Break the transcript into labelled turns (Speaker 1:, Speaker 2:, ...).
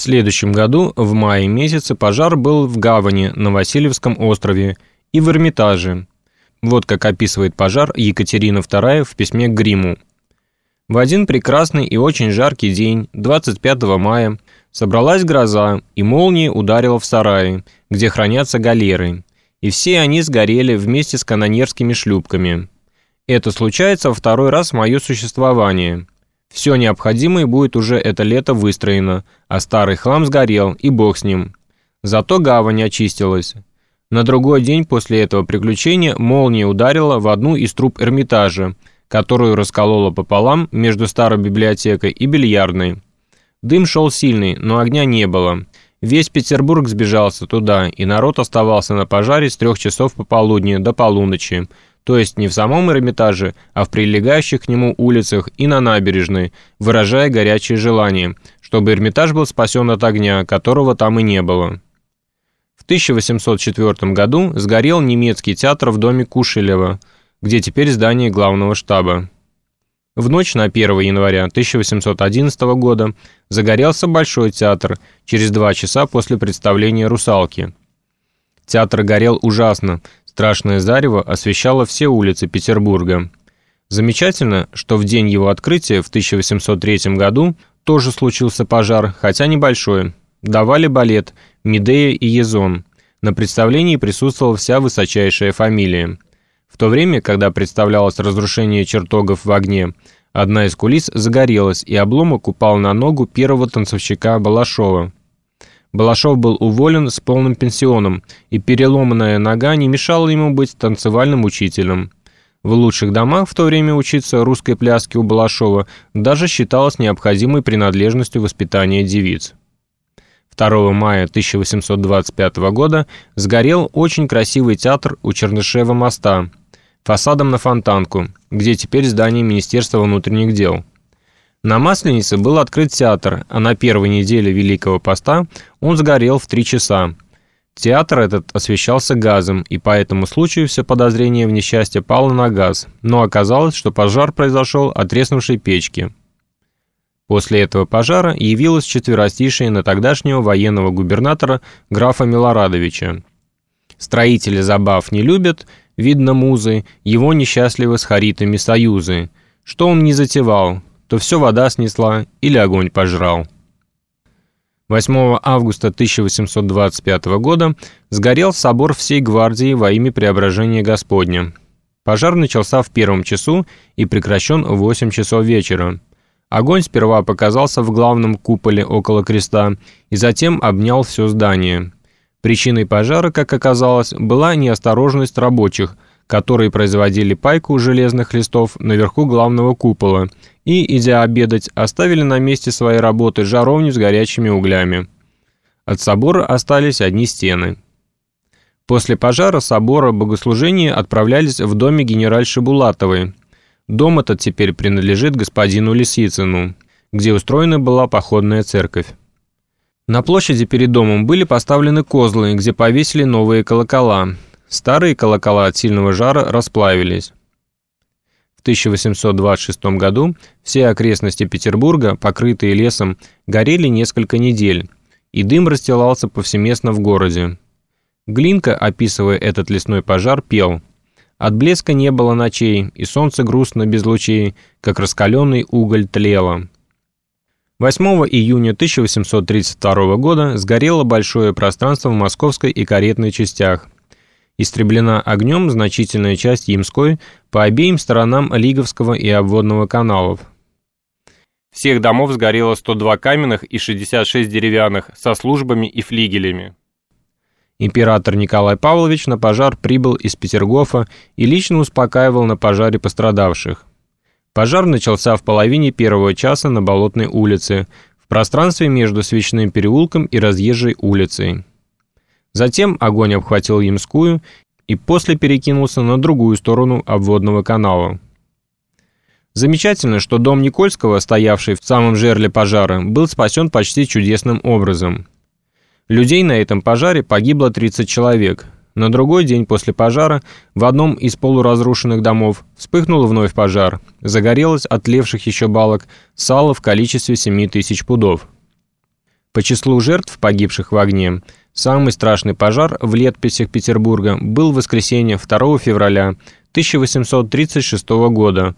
Speaker 1: В следующем году, в мае месяце, пожар был в гавани на Васильевском острове и в Эрмитаже. Вот как описывает пожар Екатерина II в письме к Гриму. В один прекрасный и очень жаркий день, 25 мая, собралась гроза, и молния ударила в сараи, где хранятся галеры, и все они сгорели вместе с канонерскими шлюпками. Это случается во второй раз в мое существование. Все необходимое будет уже это лето выстроено, а старый хлам сгорел, и бог с ним. Зато гавань очистилась. На другой день после этого приключения молния ударила в одну из труб Эрмитажа, которую расколола пополам между старой библиотекой и бильярдной. Дым шел сильный, но огня не было. Весь Петербург сбежался туда, и народ оставался на пожаре с трех часов пополудни до полуночи, то есть не в самом Эрмитаже, а в прилегающих к нему улицах и на набережной, выражая горячее желание, чтобы Эрмитаж был спасен от огня, которого там и не было. В 1804 году сгорел немецкий театр в доме Кушелева – где теперь здание главного штаба. В ночь на 1 января 1811 года загорелся Большой театр через два часа после представления «Русалки». Театр горел ужасно, страшное зарево освещало все улицы Петербурга. Замечательно, что в день его открытия в 1803 году тоже случился пожар, хотя небольшой. Давали балет «Медея и Езон». На представлении присутствовала вся высочайшая фамилия – в то время, когда представлялось разрушение чертогов в огне, одна из кулис загорелась, и обломок упал на ногу первого танцовщика Балашова. Балашов был уволен с полным пенсионом, и переломанная нога не мешала ему быть танцевальным учителем. В лучших домах в то время учиться русской пляске у Балашова даже считалось необходимой принадлежностью воспитания девиц. 2 мая 1825 года сгорел очень красивый театр у Чернышева моста, фасадом на Фонтанку, где теперь здание Министерства внутренних дел. На Масленице был открыт театр, а на первой неделе Великого Поста он сгорел в три часа. Театр этот освещался газом, и по этому случаю все подозрение в несчастье пало на газ, но оказалось, что пожар произошел от треснувшей печки. После этого пожара явилось четверостишее на тогдашнего военного губернатора графа Милорадовича. «Строители забав не любят, видно музы, его несчастливы с харитами союзы. Что он не затевал, то все вода снесла или огонь пожрал». 8 августа 1825 года сгорел собор всей гвардии во имя преображения Господня. Пожар начался в первом часу и прекращен в 8 часов вечера. Огонь сперва показался в главном куполе около креста и затем обнял все здание. Причиной пожара, как оказалось, была неосторожность рабочих, которые производили пайку железных листов наверху главного купола и, идя обедать, оставили на месте своей работы жаровню с горячими углями. От собора остались одни стены. После пожара собора богослужения отправлялись в доме генеральши Булатовой, Дом этот теперь принадлежит господину Лисицыну, где устроена была походная церковь. На площади перед домом были поставлены козлы, где повесили новые колокола. Старые колокола от сильного жара расплавились. В 1826 году все окрестности Петербурга, покрытые лесом, горели несколько недель, и дым расстилался повсеместно в городе. Глинка, описывая этот лесной пожар, пел – от блеска не было ночей, и солнце грустно без лучей, как раскаленный уголь тлело. 8 июня 1832 года сгорело большое пространство в московской и каретной частях. Истреблена огнем значительная часть Ямской по обеим сторонам Лиговского и обводного каналов. Всех домов сгорело 102 каменных и 66 деревянных со службами и флигелями. Император Николай Павлович на пожар прибыл из Петергофа и лично успокаивал на пожаре пострадавших. Пожар начался в половине первого часа на Болотной улице, в пространстве между Свечным переулком и Разъезжей улицей. Затем огонь обхватил Ямскую и после перекинулся на другую сторону обводного канала. Замечательно, что дом Никольского, стоявший в самом жерле пожара, был спасен почти чудесным образом – Людей на этом пожаре погибло 30 человек. На другой день после пожара в одном из полуразрушенных домов вспыхнул вновь пожар. Загорелось от тлевших еще балок сало в количестве 7 тысяч пудов. По числу жертв, погибших в огне, самый страшный пожар в летописях Петербурга был в воскресенье 2 февраля 1836 года,